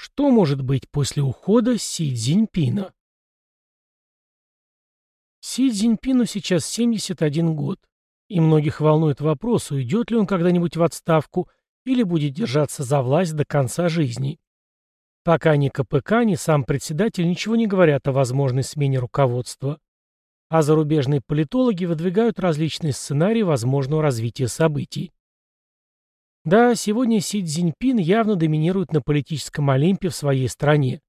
Что может быть после ухода Си Цзиньпина? Си Цзиньпину сейчас 71 год, и многих волнует вопрос, уйдет ли он когда-нибудь в отставку или будет держаться за власть до конца жизни. Пока ни КПК, ни сам председатель ничего не говорят о возможной смене руководства. А зарубежные политологи выдвигают различные сценарии возможного развития событий. Да, сегодня Си Цзиньпин явно доминирует на политическом Олимпе в своей стране.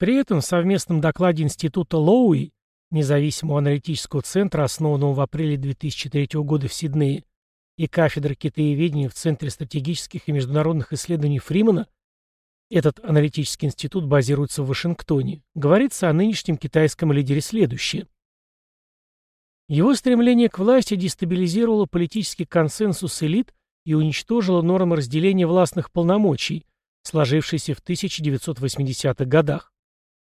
При этом в совместном докладе Института Лоуи, независимого аналитического центра, основанного в апреле 2003 года в Сиднее, и кафедры китаеведения в Центре стратегических и международных исследований Фримана, этот аналитический институт базируется в Вашингтоне, говорится о нынешнем китайском лидере следующее. Его стремление к власти дестабилизировало политический консенсус элит и уничтожило нормы разделения властных полномочий, сложившиеся в 1980-х годах.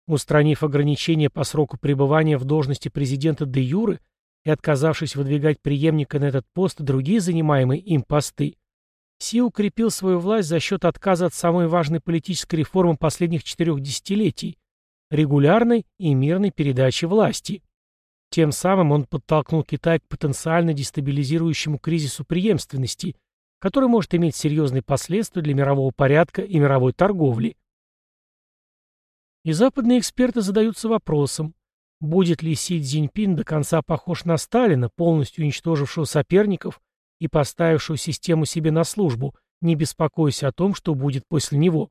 Устранив ограничения по сроку пребывания в должности президента де юры и отказавшись выдвигать преемника на этот пост другие занимаемые им посты, Си укрепил свою власть за счет отказа от самой важной политической реформы последних четырех десятилетий – регулярной и мирной передачи власти. Тем самым он подтолкнул Китай к потенциально дестабилизирующему кризису преемственности, который может иметь серьезные последствия для мирового порядка и мировой торговли. И западные эксперты задаются вопросом, будет ли Си Цзиньпин до конца похож на Сталина, полностью уничтожившего соперников и поставившего систему себе на службу, не беспокоясь о том, что будет после него.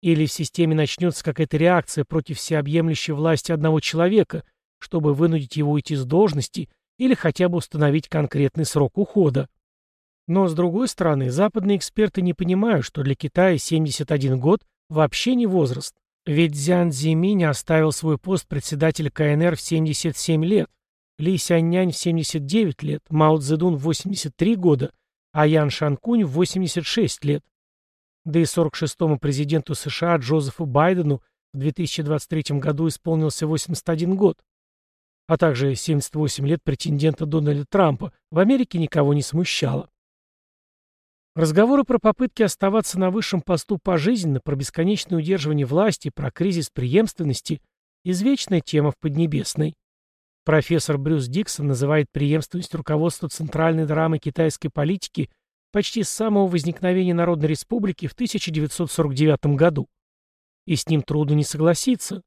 Или в системе начнется какая-то реакция против всеобъемлющей власти одного человека, чтобы вынудить его уйти с должности или хотя бы установить конкретный срок ухода. Но, с другой стороны, западные эксперты не понимают, что для Китая 71 год вообще не возраст. Ведь Цзян Цзиминь оставил свой пост председателя КНР в 77 лет, Ли Сяньнянь в 79 лет, Мао Цзэдун в 83 года, а Ян Шанкунь в 86 лет. Да и 46-му президенту США Джозефу Байдену в 2023 году исполнился 81 год а также 78 лет претендента Дональда Трампа, в Америке никого не смущало. Разговоры про попытки оставаться на высшем посту пожизненно, про бесконечное удерживание власти, про кризис преемственности – извечная тема в Поднебесной. Профессор Брюс Диксон называет преемственность руководства центральной драмы китайской политики почти с самого возникновения Народной Республики в 1949 году. И с ним трудно не согласиться.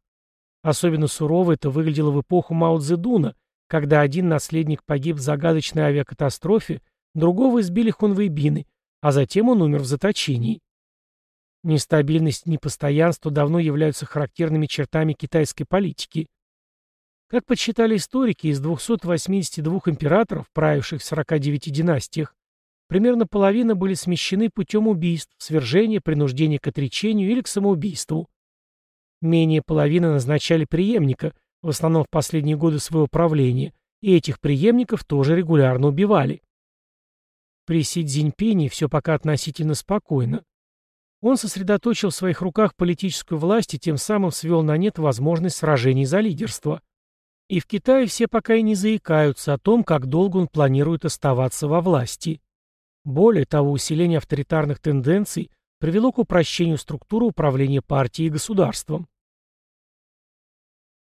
Особенно сурово это выглядело в эпоху Мао Цзэдуна, когда один наследник погиб в загадочной авиакатастрофе, другого избили хунвейбины, а затем он умер в заточении. Нестабильность и непостоянство давно являются характерными чертами китайской политики. Как подсчитали историки, из 282 императоров, правивших в 49 династиях, примерно половина были смещены путем убийств, свержения, принуждения к отречению или к самоубийству. Менее половины назначали преемника, в основном в последние годы своего правления, и этих преемников тоже регулярно убивали. При Си Цзиньпине все пока относительно спокойно. Он сосредоточил в своих руках политическую власть и тем самым свел на нет возможность сражений за лидерство. И в Китае все пока и не заикаются о том, как долго он планирует оставаться во власти. Более того, усиление авторитарных тенденций привело к упрощению структуры управления партией и государством.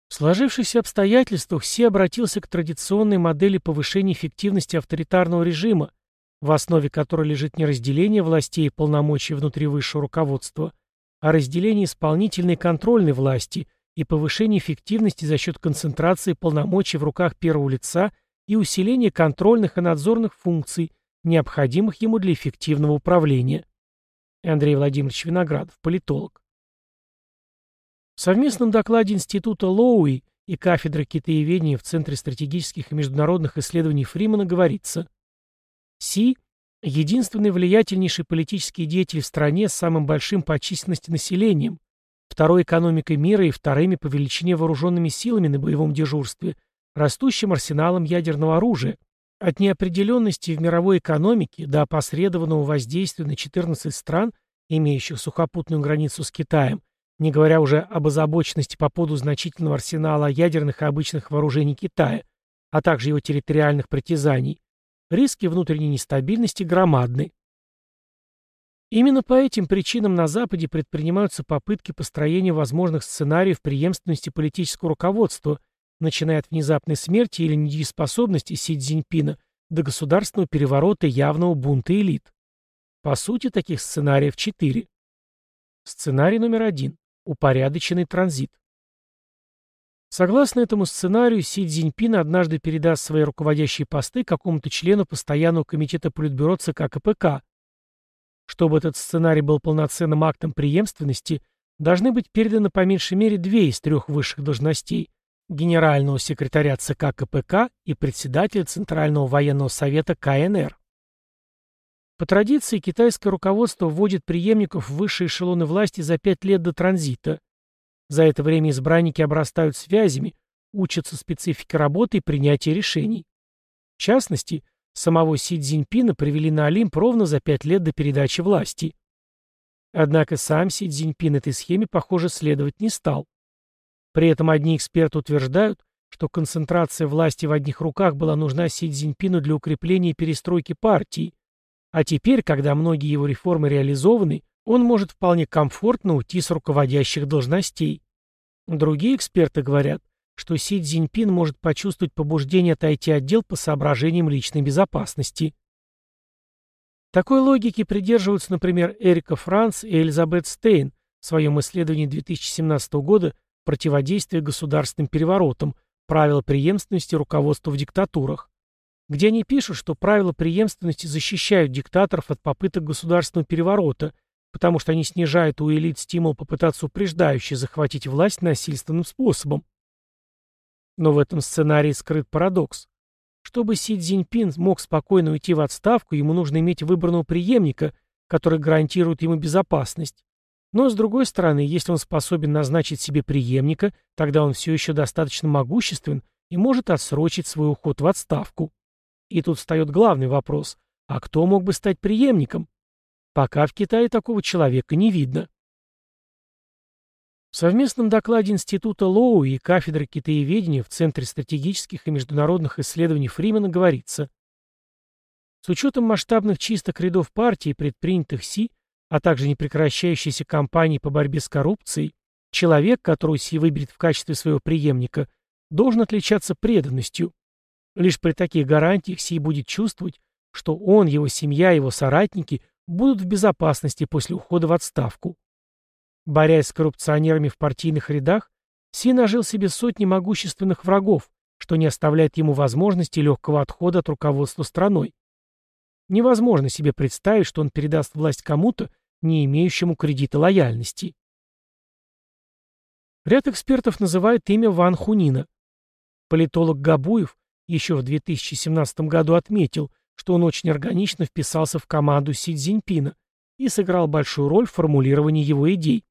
В сложившихся обстоятельствах Си обратился к традиционной модели повышения эффективности авторитарного режима, в основе которой лежит не разделение властей и полномочий внутри высшего руководства, а разделение исполнительной и контрольной власти и повышение эффективности за счет концентрации полномочий в руках первого лица и усиления контрольных и надзорных функций, необходимых ему для эффективного управления. Андрей Владимирович Виноградов, политолог. В совместном докладе Института Лоуи и кафедры китаеведения в Центре стратегических и международных исследований Фримана говорится Си – единственный влиятельнейший политический деятель в стране с самым большим по численности населением, второй экономикой мира и вторыми по величине вооруженными силами на боевом дежурстве, растущим арсеналом ядерного оружия, от неопределенности в мировой экономике до опосредованного воздействия на 14 стран, имеющих сухопутную границу с Китаем, не говоря уже об озабоченности по поводу значительного арсенала ядерных и обычных вооружений Китая, а также его территориальных притязаний, риски внутренней нестабильности громадны. Именно по этим причинам на Западе предпринимаются попытки построения возможных сценариев преемственности политического руководства, начиная от внезапной смерти или недееспособности Си Цзиньпина до государственного переворота и явного бунта элит. По сути, таких сценариев четыре. Сценарий номер один. Упорядоченный транзит. Согласно этому сценарию, Си Цзиньпин однажды передаст свои руководящие посты какому-то члену постоянного комитета Политбюро ЦК КПК, чтобы этот сценарий был полноценным актом преемственности, должны быть переданы по меньшей мере две из трех высших должностей – генерального секретаря ЦК КПК и председателя Центрального военного совета КНР. По традиции, китайское руководство вводит преемников в высшие эшелоны власти за пять лет до транзита. За это время избранники обрастают связями, учатся специфике работы и принятия решений. В частности, Самого Си Цзиньпина привели на Олимп ровно за пять лет до передачи власти. Однако сам Си Цзиньпин этой схеме, похоже, следовать не стал. При этом одни эксперты утверждают, что концентрация власти в одних руках была нужна Си Цзиньпину для укрепления и перестройки партии, а теперь, когда многие его реформы реализованы, он может вполне комфортно уйти с руководящих должностей. Другие эксперты говорят, что Си Цзиньпин может почувствовать побуждение отойти от дел по соображениям личной безопасности. Такой логике придерживаются, например, Эрика Франц и Элизабет Стейн в своем исследовании 2017 года «Противодействие государственным переворотам. Правила преемственности руководства в диктатурах», где они пишут, что правила преемственности защищают диктаторов от попыток государственного переворота, потому что они снижают у элит стимул попытаться упреждающе захватить власть насильственным способом. Но в этом сценарии скрыт парадокс. Чтобы Си Цзиньпин мог спокойно уйти в отставку, ему нужно иметь выбранного преемника, который гарантирует ему безопасность. Но, с другой стороны, если он способен назначить себе преемника, тогда он все еще достаточно могуществен и может отсрочить свой уход в отставку. И тут встает главный вопрос. А кто мог бы стать преемником? Пока в Китае такого человека не видно. В совместном докладе Института Лоу и кафедры китаеведения в Центре стратегических и международных исследований Фримена говорится, с учетом масштабных чисток рядов партии, предпринятых Си, а также непрекращающейся кампании по борьбе с коррупцией, человек, которого Си выберет в качестве своего преемника, должен отличаться преданностью. Лишь при таких гарантиях Си будет чувствовать, что он, его семья, его соратники будут в безопасности после ухода в отставку. Борясь с коррупционерами в партийных рядах, Си нажил себе сотни могущественных врагов, что не оставляет ему возможности легкого отхода от руководства страной. Невозможно себе представить, что он передаст власть кому-то, не имеющему кредита лояльности. Ряд экспертов называет имя Ван Хунина. Политолог Габуев еще в 2017 году отметил, что он очень органично вписался в команду Си Цзиньпина и сыграл большую роль в формулировании его идей.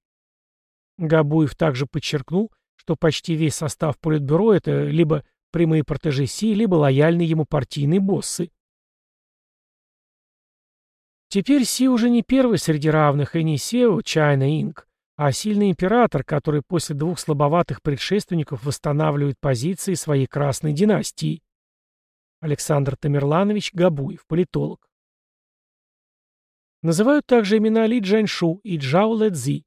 Габуев также подчеркнул, что почти весь состав Политбюро – это либо прямые протежи Си, либо лояльные ему партийные боссы. Теперь Си уже не первый среди равных и не SEO China Inc., а сильный император, который после двух слабоватых предшественников восстанавливает позиции своей красной династии. Александр Тамерланович Габуев, политолог. Называют также имена Ли Джаньшу и Джао Лэцзи.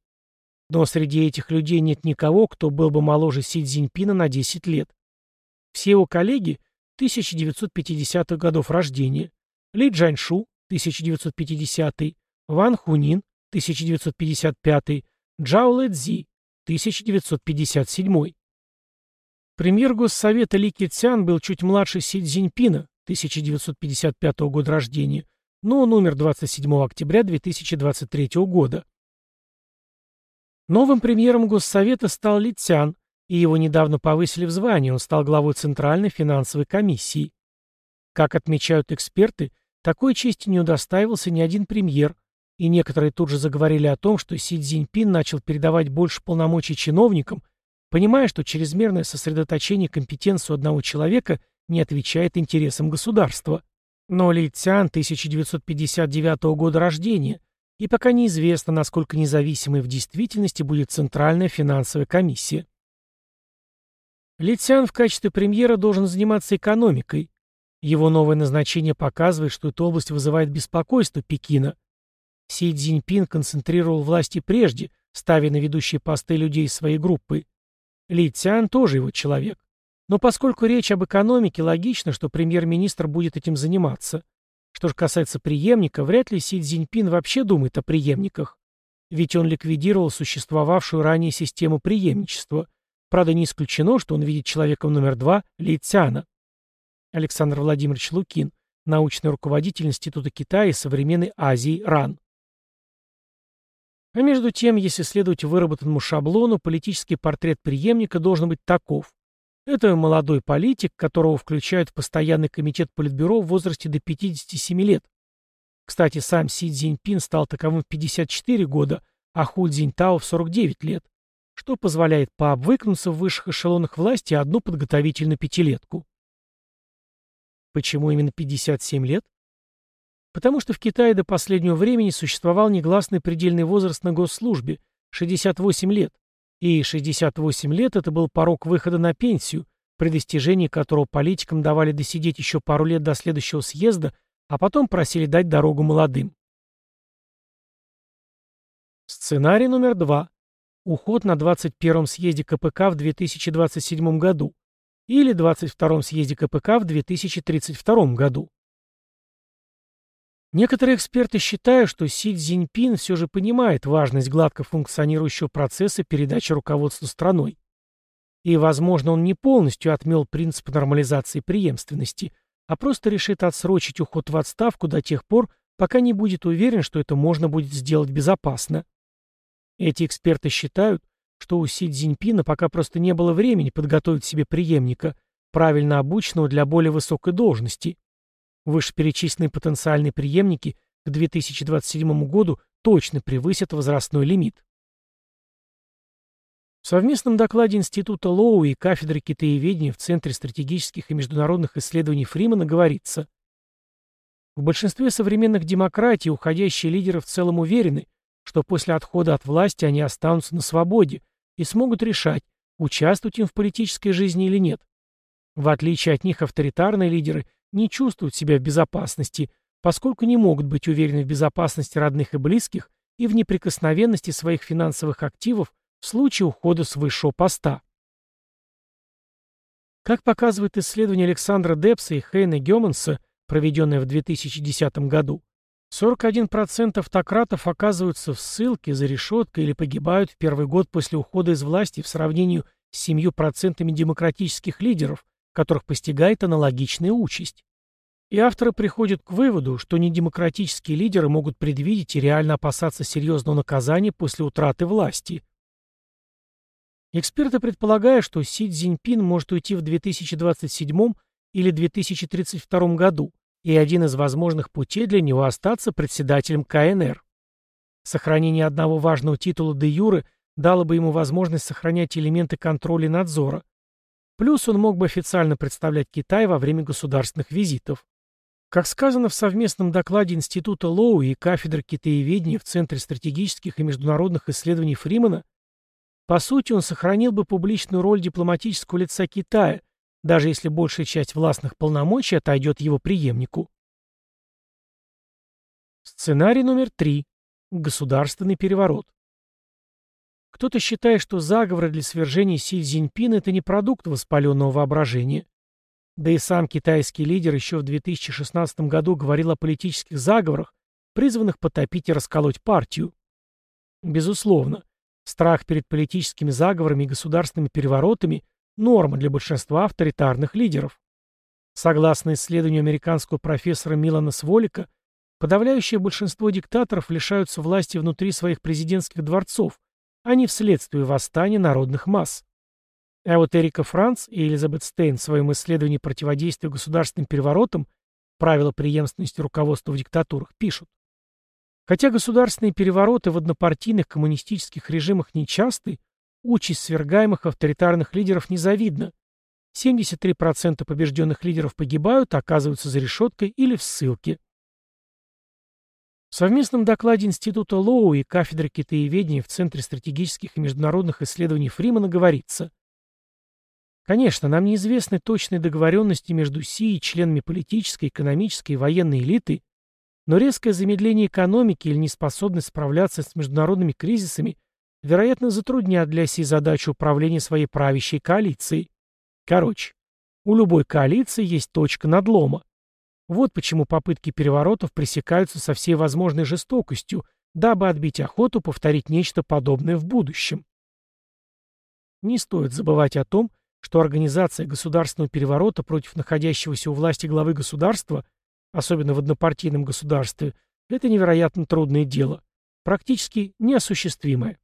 Но среди этих людей нет никого, кто был бы моложе Си Цзиньпина на 10 лет. Все его коллеги 1950-х годов рождения. Ли Джаньшу, 1950 Ван Хунин, 1955 Джао Лэцзи, 1957 Премьер Госсовета Ли Китсян был чуть младше Си Цзиньпина, 1955 года рождения, но он умер 27 октября 2023 года. Новым премьером Госсовета стал Ли Цян, и его недавно повысили в звании, он стал главой Центральной финансовой комиссии. Как отмечают эксперты, такой чести не удостаивался ни один премьер, и некоторые тут же заговорили о том, что Си Цзиньпин начал передавать больше полномочий чиновникам, понимая, что чрезмерное сосредоточение компетенции одного человека не отвечает интересам государства. Но Ли Цян 1959 года рождения – и пока неизвестно, насколько независимой в действительности будет Центральная финансовая комиссия. Литсян в качестве премьера должен заниматься экономикой. Его новое назначение показывает, что эта область вызывает беспокойство Пекина. Си Цзиньпин концентрировал власти прежде, ставя на ведущие посты людей своей группы. Ли Цян тоже его человек. Но поскольку речь об экономике, логично, что премьер-министр будет этим заниматься. Что же касается преемника, вряд ли Си Цзиньпин вообще думает о преемниках. Ведь он ликвидировал существовавшую ранее систему преемничества. Правда, не исключено, что он видит человеком номер два Ли Цяна. Александр Владимирович Лукин, научный руководитель Института Китая и современной Азии РАН. А между тем, если следовать выработанному шаблону, политический портрет преемника должен быть таков. Это молодой политик, которого включают в постоянный комитет Политбюро в возрасте до 57 лет. Кстати, сам Си Цзиньпин стал таковым в 54 года, а Ху Цзиньтао в 49 лет, что позволяет пообвыкнуться в высших эшелонах власти одну подготовительную пятилетку. Почему именно 57 лет? Потому что в Китае до последнего времени существовал негласный предельный возраст на госслужбе – 68 лет, и 68 лет – это был порог выхода на пенсию, при достижении которого политикам давали досидеть еще пару лет до следующего съезда, а потом просили дать дорогу молодым. Сценарий номер два. Уход на 21-м съезде КПК в 2027 году или 22-м съезде КПК в 2032 году. Некоторые эксперты считают, что Си Цзиньпин все же понимает важность гладко функционирующего процесса передачи руководства страной. И, возможно, он не полностью отмел принцип нормализации преемственности, а просто решит отсрочить уход в отставку до тех пор, пока не будет уверен, что это можно будет сделать безопасно. Эти эксперты считают, что у Си Цзиньпина пока просто не было времени подготовить себе преемника, правильно обученного для более высокой должности. Вышеперечисленные потенциальные преемники к 2027 году точно превысят возрастной лимит. В совместном докладе Института Лоу и кафедры китаеведения в Центре стратегических и международных исследований Фримана говорится, в большинстве современных демократий уходящие лидеры в целом уверены, что после отхода от власти они останутся на свободе и смогут решать, участвовать им в политической жизни или нет. В отличие от них авторитарные лидеры не чувствуют себя в безопасности, поскольку не могут быть уверены в безопасности родных и близких и в неприкосновенности своих финансовых активов в случае ухода с высшего поста. Как показывает исследование Александра Депса и Хейна Геманса, проведенное в 2010 году, 41% автократов оказываются в ссылке, за решеткой или погибают в первый год после ухода из власти в сравнении с 7% демократических лидеров, которых постигает аналогичная участь. И авторы приходят к выводу, что недемократические лидеры могут предвидеть и реально опасаться серьезного наказания после утраты власти. Эксперты предполагают, что Си Цзиньпин может уйти в 2027 или 2032 году, и один из возможных путей для него остаться председателем КНР. Сохранение одного важного титула де юре дало бы ему возможность сохранять элементы контроля и надзора, Плюс он мог бы официально представлять Китай во время государственных визитов. Как сказано в совместном докладе Института Лоу и кафедры китаеведения в Центре стратегических и международных исследований Фримана, по сути, он сохранил бы публичную роль дипломатического лица Китая, даже если большая часть властных полномочий отойдет его преемнику. Сценарий номер три. Государственный переворот. Кто-то считает, что заговоры для свержения Си Цзиньпина – это не продукт воспаленного воображения. Да и сам китайский лидер еще в 2016 году говорил о политических заговорах, призванных потопить и расколоть партию. Безусловно, страх перед политическими заговорами и государственными переворотами – норма для большинства авторитарных лидеров. Согласно исследованию американского профессора Милана Сволика, подавляющее большинство диктаторов лишаются власти внутри своих президентских дворцов, а не вследствие восстания народных масс. А вот Эрика Франц и Элизабет Стейн в своем исследовании противодействия государственным переворотам правила преемственности руководства в диктатурах пишут. Хотя государственные перевороты в однопартийных коммунистических режимах нечасты, участь свергаемых авторитарных лидеров незавидна. 73% побежденных лидеров погибают, оказываются за решеткой или в ссылке. В совместном докладе Института Лоу и кафедры китаеведения в Центре стратегических и международных исследований Фримана говорится, Конечно, нам неизвестны точные договоренности между Си и членами политической, экономической и военной элиты, но резкое замедление экономики или неспособность справляться с международными кризисами вероятно затруднят для сей задачу управления своей правящей коалицией. Короче, у любой коалиции есть точка надлома. Вот почему попытки переворотов пресекаются со всей возможной жестокостью, дабы отбить охоту повторить нечто подобное в будущем. Не стоит забывать о том, что организация государственного переворота против находящегося у власти главы государства, особенно в однопартийном государстве, это невероятно трудное дело, практически неосуществимое.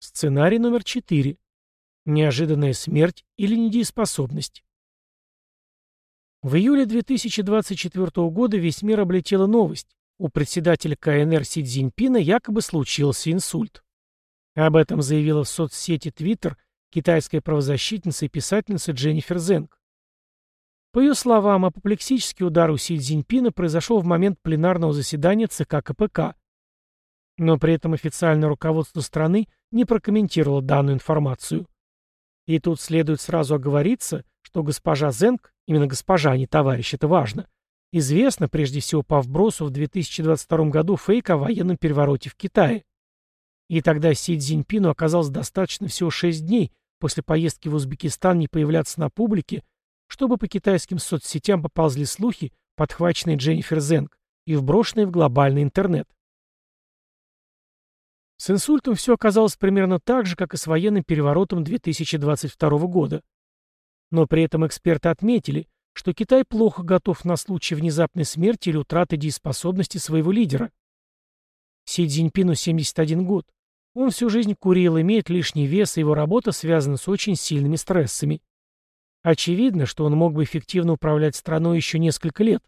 Сценарий номер 4. Неожиданная смерть или недееспособность. В июле 2024 года весь мир облетела новость. У председателя КНР Си Цзиньпина якобы случился инсульт. Об этом заявила в соцсети Twitter китайская правозащитница и писательница Дженнифер Зенг. По ее словам, апоплексический удар у Си Цзиньпина произошел в момент пленарного заседания ЦК КПК. Но при этом официальное руководство страны не прокомментировало данную информацию. И тут следует сразу оговориться, что госпожа Зенг, именно госпожа, а не товарищ, это важно, известна прежде всего по вбросу в 2022 году фейка о военном перевороте в Китае. И тогда Си Цзиньпину оказалось достаточно всего 6 дней после поездки в Узбекистан не появляться на публике, чтобы по китайским соцсетям поползли слухи, подхваченные Дженнифер Зенг и вброшенные в глобальный интернет. С инсультом все оказалось примерно так же, как и с военным переворотом 2022 года. Но при этом эксперты отметили, что Китай плохо готов на случай внезапной смерти или утраты дееспособности своего лидера. Си Цзиньпину 71 год. Он всю жизнь курил, имеет лишний вес, и его работа связана с очень сильными стрессами. Очевидно, что он мог бы эффективно управлять страной еще несколько лет.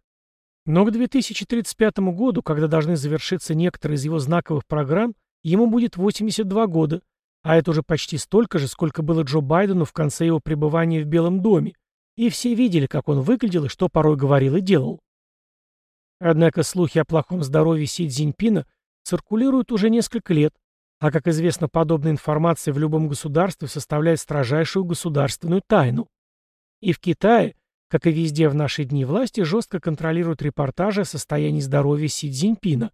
Но к 2035 году, когда должны завершиться некоторые из его знаковых программ, ему будет 82 года, а это уже почти столько же, сколько было Джо Байдену в конце его пребывания в Белом доме, и все видели, как он выглядел и что порой говорил и делал. Однако слухи о плохом здоровье Си Цзиньпина циркулируют уже несколько лет, а, как известно, подобная информация в любом государстве составляет строжайшую государственную тайну. И в Китае, как и везде в наши дни, власти жестко контролируют репортажи о состоянии здоровья Си Цзиньпина.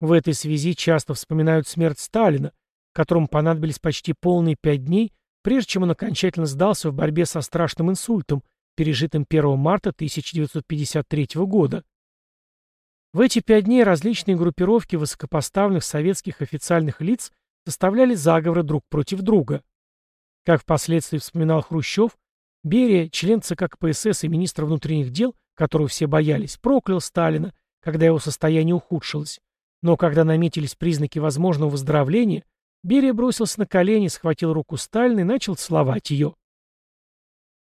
В этой связи часто вспоминают смерть Сталина, которому понадобились почти полные пять дней, прежде чем он окончательно сдался в борьбе со страшным инсультом, пережитым 1 марта 1953 года. В эти пять дней различные группировки высокопоставленных советских официальных лиц составляли заговоры друг против друга. Как впоследствии вспоминал Хрущев, Берия, член ЦК КПСС и министр внутренних дел, которого все боялись, проклял Сталина, когда его состояние ухудшилось. Но когда наметились признаки возможного выздоровления, Берия бросился на колени, схватил руку Сталина и начал целовать ее.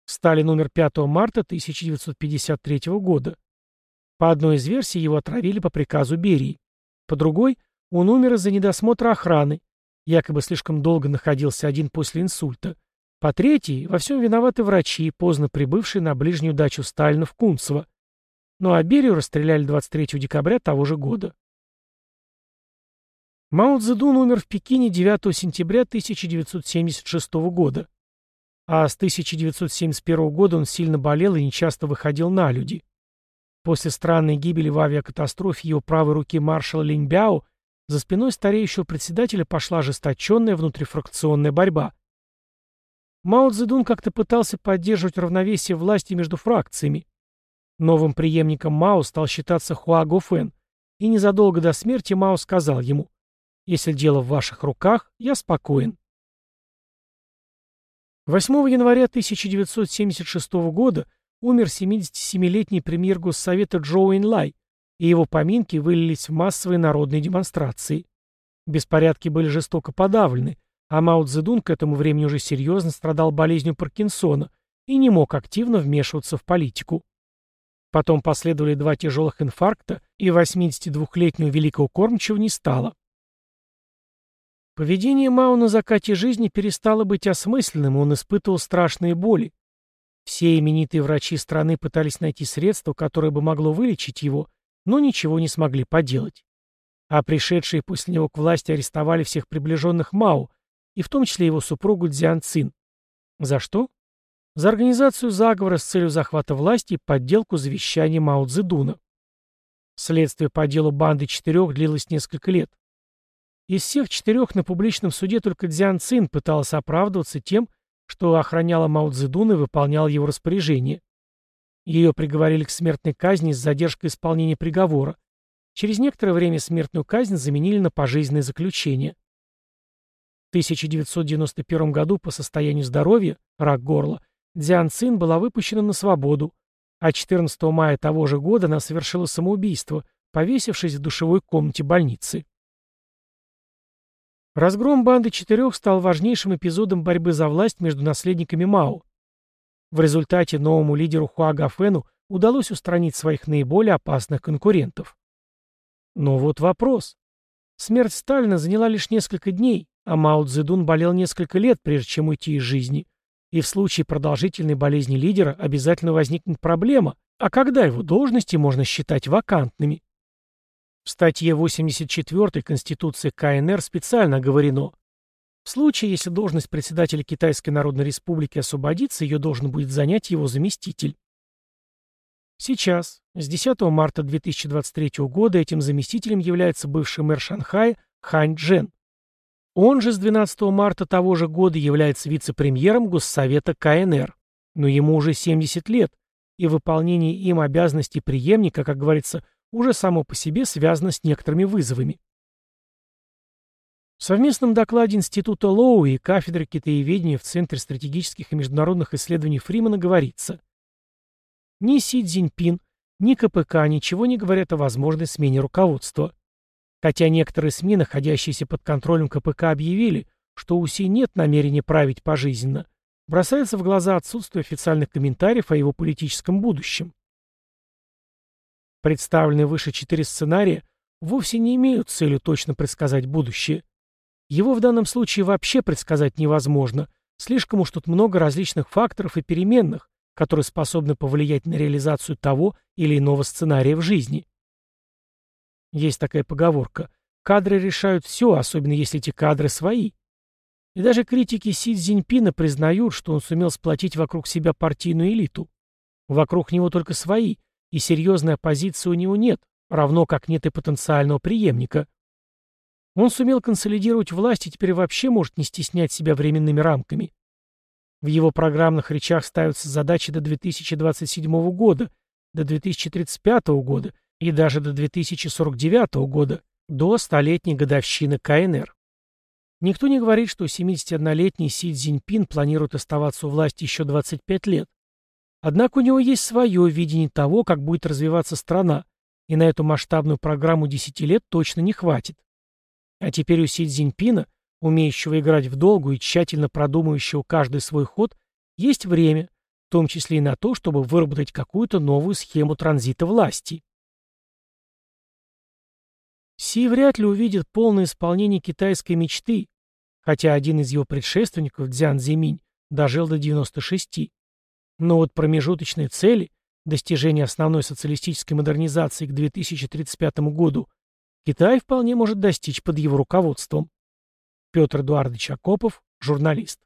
Сталин умер 5 марта 1953 года. По одной из версий его отравили по приказу Берии. По другой, он умер из-за недосмотра охраны, якобы слишком долго находился один после инсульта. По третьей, во всем виноваты врачи, поздно прибывшие на ближнюю дачу Сталина в Кунцево. Ну а Берию расстреляли 23 декабря того же года. Мао Цзэдун умер в Пекине 9 сентября 1976 года. А с 1971 года он сильно болел и нечасто выходил на люди. После странной гибели в авиакатастрофе его правой руки маршала Линьбяо за спиной стареющего председателя пошла ожесточенная внутрифракционная борьба. Мао Цзэдун как-то пытался поддерживать равновесие власти между фракциями. Новым преемником Мао стал считаться Хуа Гофен, и незадолго до смерти Мао сказал ему если дело в ваших руках, я спокоен. 8 января 1976 года умер 77-летний премьер Госсовета Джоу Инлай, и его поминки вылились в массовые народные демонстрации. Беспорядки были жестоко подавлены, а Мао Цзэдун к этому времени уже серьезно страдал болезнью Паркинсона и не мог активно вмешиваться в политику. Потом последовали два тяжелых инфаркта, и 82-летнего великого кормчего не стало. Поведение Мао на закате жизни перестало быть осмысленным, он испытывал страшные боли. Все именитые врачи страны пытались найти средство, которое бы могло вылечить его, но ничего не смогли поделать. А пришедшие после него к власти арестовали всех приближенных Мао, и в том числе его супругу Дзян Цин. За что? за организацию заговора с целью захвата власти и подделку завещания Мао Цзэдуна. Следствие по делу банды четырех длилось несколько лет. Из всех четырех на публичном суде только Дзян Цин пыталась оправдываться тем, что охраняла Мао Цзэдуна и выполняла его распоряжение. Ее приговорили к смертной казни с задержкой исполнения приговора. Через некоторое время смертную казнь заменили на пожизненное заключение. В 1991 году по состоянию здоровья, рак горла, Дзян Цин была выпущена на свободу, а 14 мая того же года она совершила самоубийство, повесившись в душевой комнате больницы. Разгром банды четырех стал важнейшим эпизодом борьбы за власть между наследниками Мао. В результате новому лидеру Хуагафену удалось устранить своих наиболее опасных конкурентов. Но вот вопрос. Смерть Сталина заняла лишь несколько дней, а Мао Цзэдун болел несколько лет, прежде чем уйти из жизни. И в случае продолжительной болезни лидера обязательно возникнет проблема, а когда его должности можно считать вакантными? В статье 84 Конституции КНР специально оговорено, в случае, если должность председателя Китайской Народной Республики освободится, ее должен будет занять его заместитель. Сейчас, с 10 марта 2023 года, этим заместителем является бывший мэр Шанхая Хань Джен. Он же с 12 марта того же года является вице-премьером Госсовета КНР, но ему уже 70 лет, и выполнение им обязанностей преемника, как говорится, уже само по себе связано с некоторыми вызовами. В совместном докладе Института Лоу и кафедры китаеведения в Центре стратегических и международных исследований Фримана говорится, ни Си Цзиньпин, ни КПК ничего не говорят о возможной смене руководства. Хотя некоторые СМИ, находящиеся под контролем КПК, объявили, что у Си нет намерения править пожизненно, бросается в глаза отсутствие официальных комментариев о его политическом будущем. Представленные выше четыре сценария вовсе не имеют целью точно предсказать будущее. Его в данном случае вообще предсказать невозможно, слишком уж тут много различных факторов и переменных, которые способны повлиять на реализацию того или иного сценария в жизни. Есть такая поговорка «кадры решают все, особенно если эти кадры свои». И даже критики Си Цзиньпина признают, что он сумел сплотить вокруг себя партийную элиту. Вокруг него только свои, и серьезной оппозиции у него нет, равно как нет и потенциального преемника. Он сумел консолидировать власть и теперь вообще может не стеснять себя временными рамками. В его программных речах ставятся задачи до 2027 года, до 2035 года и даже до 2049 года, до столетней годовщины КНР. Никто не говорит, что 71-летний Си Цзиньпин планирует оставаться у власти еще 25 лет. Однако у него есть свое видение того, как будет развиваться страна, и на эту масштабную программу 10 лет точно не хватит. А теперь у Си Цзиньпина, умеющего играть в долгу и тщательно продумывающего каждый свой ход, есть время, в том числе и на то, чтобы выработать какую-то новую схему транзита власти. Си вряд ли увидит полное исполнение китайской мечты, хотя один из его предшественников, Дзян Зиминь, дожил до 96. Но вот промежуточные цели, достижение основной социалистической модернизации к 2035 году, Китай вполне может достичь под его руководством. Петр Эдуардович Акопов, журналист.